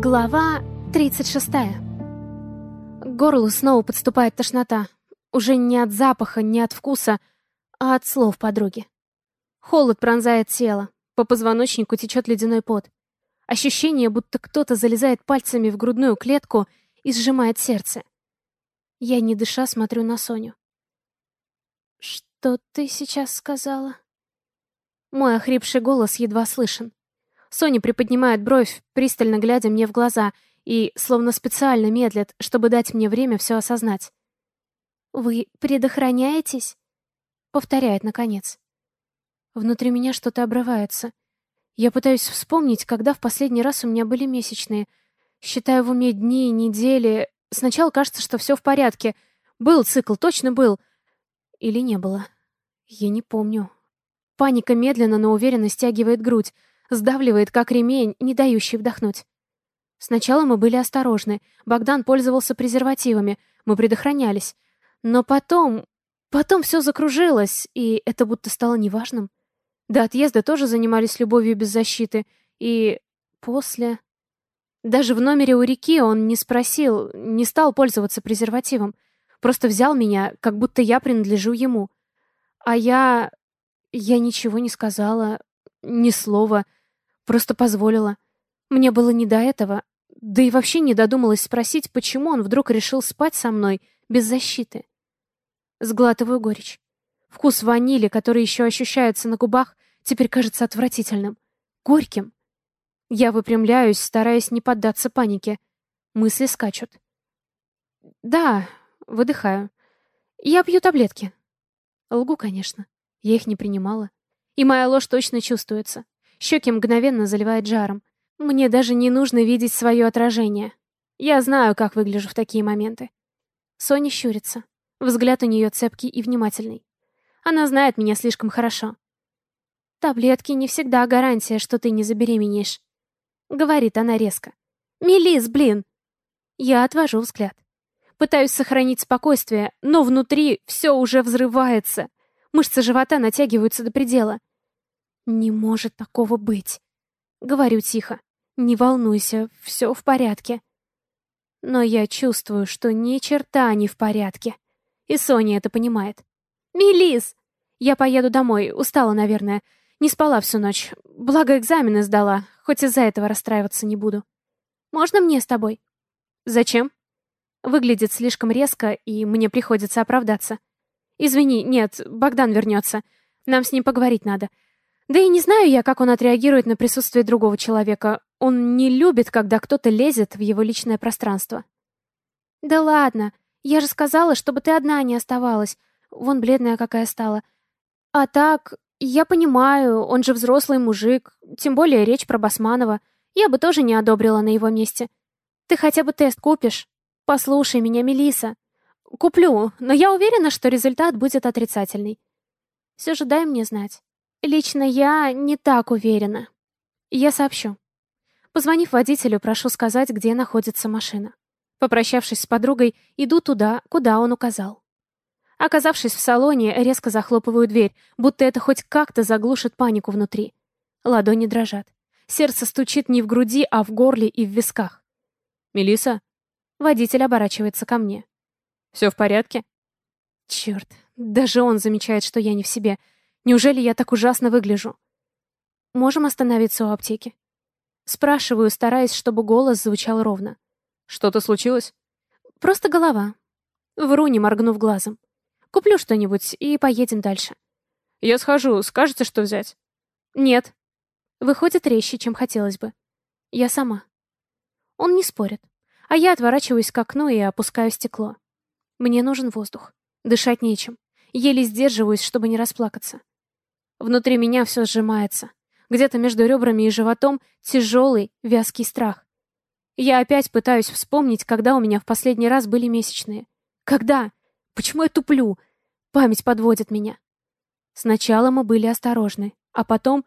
Глава 36. К горлу снова подступает тошнота. Уже не от запаха, не от вкуса, а от слов подруги. Холод пронзает тело. По позвоночнику течет ледяной пот. Ощущение, будто кто-то залезает пальцами в грудную клетку и сжимает сердце. Я, не дыша, смотрю на Соню. «Что ты сейчас сказала?» Мой охрипший голос едва слышен. Соня приподнимает бровь, пристально глядя мне в глаза, и словно специально медлит, чтобы дать мне время все осознать. «Вы предохраняетесь?» — повторяет наконец. Внутри меня что-то обрывается. Я пытаюсь вспомнить, когда в последний раз у меня были месячные. Считаю в уме дни, недели. Сначала кажется, что все в порядке. Был цикл, точно был. Или не было. Я не помню. Паника медленно, но уверенно стягивает грудь сдавливает, как ремень, не дающий вдохнуть. Сначала мы были осторожны. Богдан пользовался презервативами. Мы предохранялись. Но потом... Потом все закружилось, и это будто стало неважным. До отъезда тоже занимались любовью без защиты. И после... Даже в номере у реки он не спросил, не стал пользоваться презервативом. Просто взял меня, как будто я принадлежу ему. А я... Я ничего не сказала, ни слова. Просто позволила. Мне было не до этого. Да и вообще не додумалась спросить, почему он вдруг решил спать со мной без защиты. Сглатываю горечь. Вкус ванили, который еще ощущается на губах, теперь кажется отвратительным. Горьким. Я выпрямляюсь, стараясь не поддаться панике. Мысли скачут. Да, выдыхаю. Я пью таблетки. Лгу, конечно. Я их не принимала. И моя ложь точно чувствуется. Щеки мгновенно заливает жаром. Мне даже не нужно видеть свое отражение. Я знаю, как выгляжу в такие моменты. Соня щурится. Взгляд у нее цепкий и внимательный. Она знает меня слишком хорошо. «Таблетки не всегда гарантия, что ты не забеременеешь», — говорит она резко. «Мелис, блин!» Я отвожу взгляд. Пытаюсь сохранить спокойствие, но внутри все уже взрывается. Мышцы живота натягиваются до предела. «Не может такого быть!» Говорю тихо. «Не волнуйся, все в порядке». Но я чувствую, что ни черта не в порядке. И Соня это понимает. «Мелис!» Я поеду домой, устала, наверное. Не спала всю ночь. Благо экзамены сдала, хоть из-за этого расстраиваться не буду. «Можно мне с тобой?» «Зачем?» Выглядит слишком резко, и мне приходится оправдаться. «Извини, нет, Богдан вернется. Нам с ним поговорить надо. Да и не знаю я, как он отреагирует на присутствие другого человека. Он не любит, когда кто-то лезет в его личное пространство. «Да ладно, я же сказала, чтобы ты одна не оставалась. Вон бледная какая стала. А так, я понимаю, он же взрослый мужик, тем более речь про Басманова. Я бы тоже не одобрила на его месте. Ты хотя бы тест купишь? Послушай меня, Мелиса. Куплю, но я уверена, что результат будет отрицательный. Все же дай мне знать. Лично я не так уверена. Я сообщу. Позвонив водителю, прошу сказать, где находится машина. Попрощавшись с подругой, иду туда, куда он указал. Оказавшись в салоне, резко захлопываю дверь, будто это хоть как-то заглушит панику внутри. Ладони дрожат. Сердце стучит не в груди, а в горле и в висках. Мелиса, Водитель оборачивается ко мне. «Все в порядке?» Черт, даже он замечает, что я не в себе — Неужели я так ужасно выгляжу? Можем остановиться у аптеки? Спрашиваю, стараясь, чтобы голос звучал ровно. Что-то случилось? Просто голова. Вру, не моргнув глазом. Куплю что-нибудь и поедем дальше. Я схожу, скажете, что взять? Нет. Выходит резче, чем хотелось бы. Я сама. Он не спорит. А я отворачиваюсь к окну и опускаю стекло. Мне нужен воздух. Дышать нечем. Еле сдерживаюсь, чтобы не расплакаться. Внутри меня все сжимается. Где-то между ребрами и животом тяжелый, вязкий страх. Я опять пытаюсь вспомнить, когда у меня в последний раз были месячные. Когда? Почему я туплю? Память подводит меня. Сначала мы были осторожны, а потом...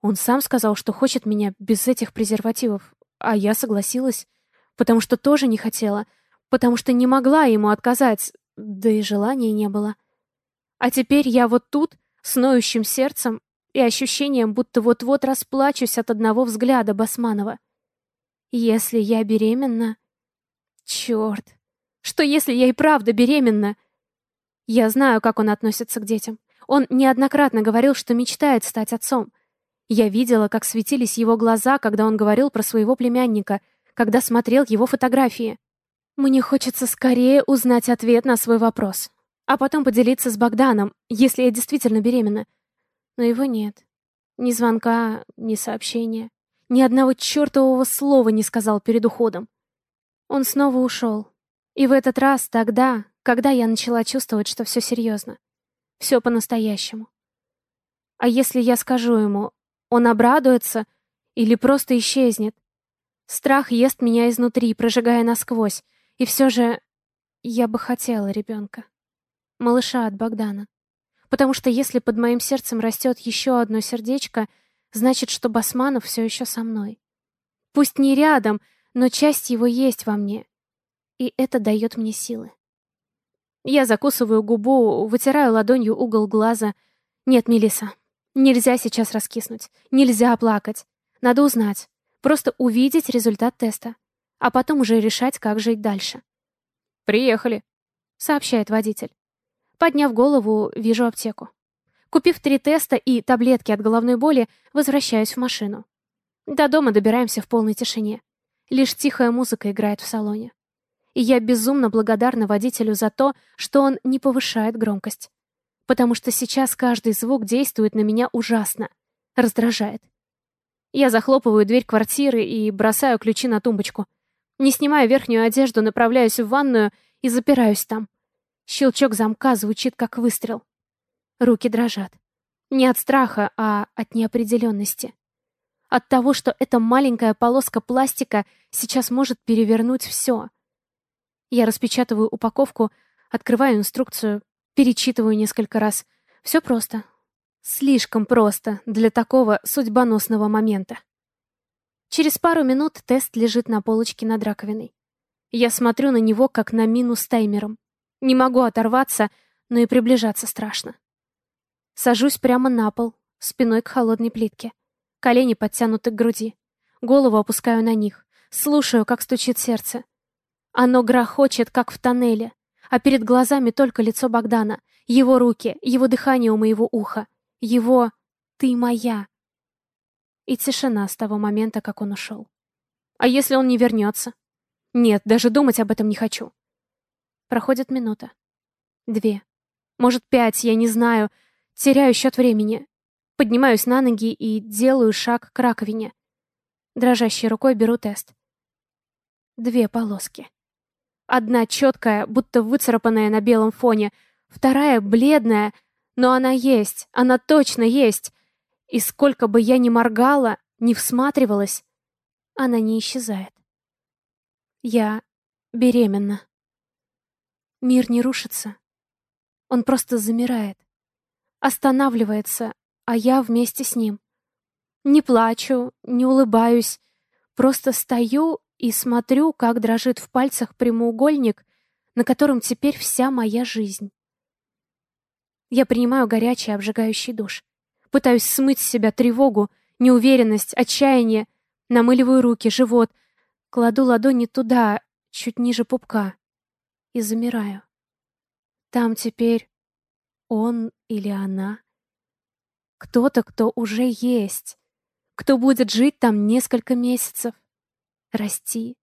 Он сам сказал, что хочет меня без этих презервативов, а я согласилась, потому что тоже не хотела, потому что не могла ему отказать, да и желания не было. А теперь я вот тут, с ноющим сердцем и ощущением, будто вот-вот расплачусь от одного взгляда Басманова. Если я беременна... Черт! Что если я и правда беременна? Я знаю, как он относится к детям. Он неоднократно говорил, что мечтает стать отцом. Я видела, как светились его глаза, когда он говорил про своего племянника, когда смотрел его фотографии. Мне хочется скорее узнать ответ на свой вопрос, а потом поделиться с Богданом, если я действительно беременна. Но его нет. Ни звонка, ни сообщения. Ни одного чертового слова не сказал перед уходом. Он снова ушел. И в этот раз тогда, когда я начала чувствовать, что все серьезно. Все по-настоящему. А если я скажу ему, он обрадуется или просто исчезнет? Страх ест меня изнутри, прожигая насквозь. И все же я бы хотела ребенка. Малыша от Богдана. Потому что если под моим сердцем растет еще одно сердечко, значит, что Басманов все еще со мной. Пусть не рядом, но часть его есть во мне. И это дает мне силы. Я закусываю губу, вытираю ладонью угол глаза. Нет, Мелиса, нельзя сейчас раскиснуть. Нельзя плакать. Надо узнать. Просто увидеть результат теста. А потом уже решать, как жить дальше. «Приехали», — сообщает водитель. Подняв голову, вижу аптеку. Купив три теста и таблетки от головной боли, возвращаюсь в машину. До дома добираемся в полной тишине. Лишь тихая музыка играет в салоне и я безумно благодарна водителю за то, что он не повышает громкость. Потому что сейчас каждый звук действует на меня ужасно, раздражает. Я захлопываю дверь квартиры и бросаю ключи на тумбочку. Не снимая верхнюю одежду, направляюсь в ванную и запираюсь там. Щелчок замка звучит как выстрел. Руки дрожат. Не от страха, а от неопределенности. От того, что эта маленькая полоска пластика сейчас может перевернуть все. Я распечатываю упаковку, открываю инструкцию, перечитываю несколько раз. Все просто. Слишком просто для такого судьбоносного момента. Через пару минут тест лежит на полочке над раковиной. Я смотрю на него, как на мину с таймером. Не могу оторваться, но и приближаться страшно. Сажусь прямо на пол, спиной к холодной плитке. Колени подтянуты к груди. Голову опускаю на них. Слушаю, как стучит сердце. Оно грохочет, как в тоннеле, а перед глазами только лицо Богдана, его руки, его дыхание у моего уха, его «ты моя». И тишина с того момента, как он ушел. А если он не вернется? Нет, даже думать об этом не хочу. Проходит минута. Две. Может, пять, я не знаю. Теряю счет времени. Поднимаюсь на ноги и делаю шаг к раковине. Дрожащей рукой беру тест. Две полоски. Одна четкая, будто выцарапанная на белом фоне, вторая бледная, но она есть, она точно есть. И сколько бы я ни моргала, ни всматривалась, она не исчезает. Я беременна. Мир не рушится. Он просто замирает. Останавливается, а я вместе с ним. Не плачу, не улыбаюсь, просто стою и смотрю, как дрожит в пальцах прямоугольник, на котором теперь вся моя жизнь. Я принимаю горячий обжигающий душ. Пытаюсь смыть с себя тревогу, неуверенность, отчаяние. Намыливаю руки, живот. Кладу ладони туда, чуть ниже пупка. И замираю. Там теперь он или она. Кто-то, кто уже есть. Кто будет жить там несколько месяцев расти.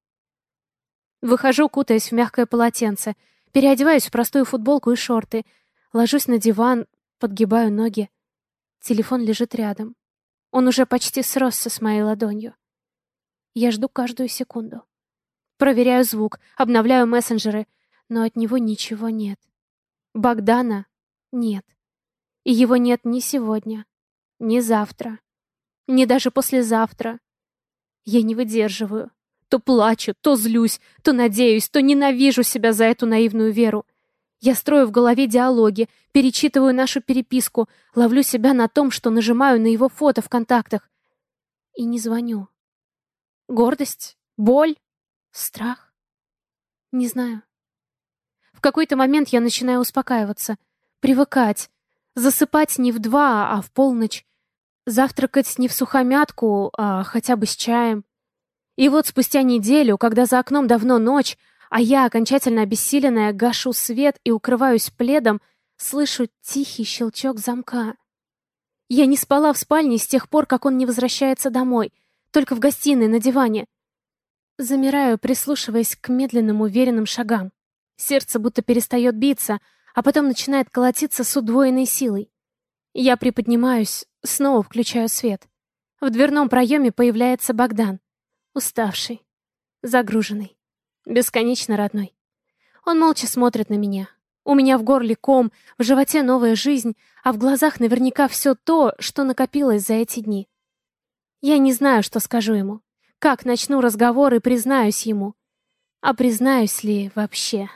Выхожу, кутаясь в мягкое полотенце, переодеваюсь в простую футболку и шорты, ложусь на диван, подгибаю ноги. Телефон лежит рядом. Он уже почти сросся с моей ладонью. Я жду каждую секунду. Проверяю звук, обновляю мессенджеры, но от него ничего нет. Богдана нет. И его нет ни сегодня, ни завтра, ни даже послезавтра. Я не выдерживаю. То плачу, то злюсь, то надеюсь, то ненавижу себя за эту наивную веру. Я строю в голове диалоги, перечитываю нашу переписку, ловлю себя на том, что нажимаю на его фото в контактах. И не звоню. Гордость? Боль? Страх? Не знаю. В какой-то момент я начинаю успокаиваться, привыкать, засыпать не в два, а в полночь, завтракать не в сухомятку, а хотя бы с чаем. И вот спустя неделю, когда за окном давно ночь, а я, окончательно обессиленная, гашу свет и укрываюсь пледом, слышу тихий щелчок замка. Я не спала в спальне с тех пор, как он не возвращается домой, только в гостиной на диване. Замираю, прислушиваясь к медленным уверенным шагам. Сердце будто перестает биться, а потом начинает колотиться с удвоенной силой. Я приподнимаюсь, снова включаю свет. В дверном проеме появляется Богдан. Уставший, загруженный, бесконечно родной. Он молча смотрит на меня. У меня в горле ком, в животе новая жизнь, а в глазах наверняка все то, что накопилось за эти дни. Я не знаю, что скажу ему, как начну разговор и признаюсь ему. А признаюсь ли вообще?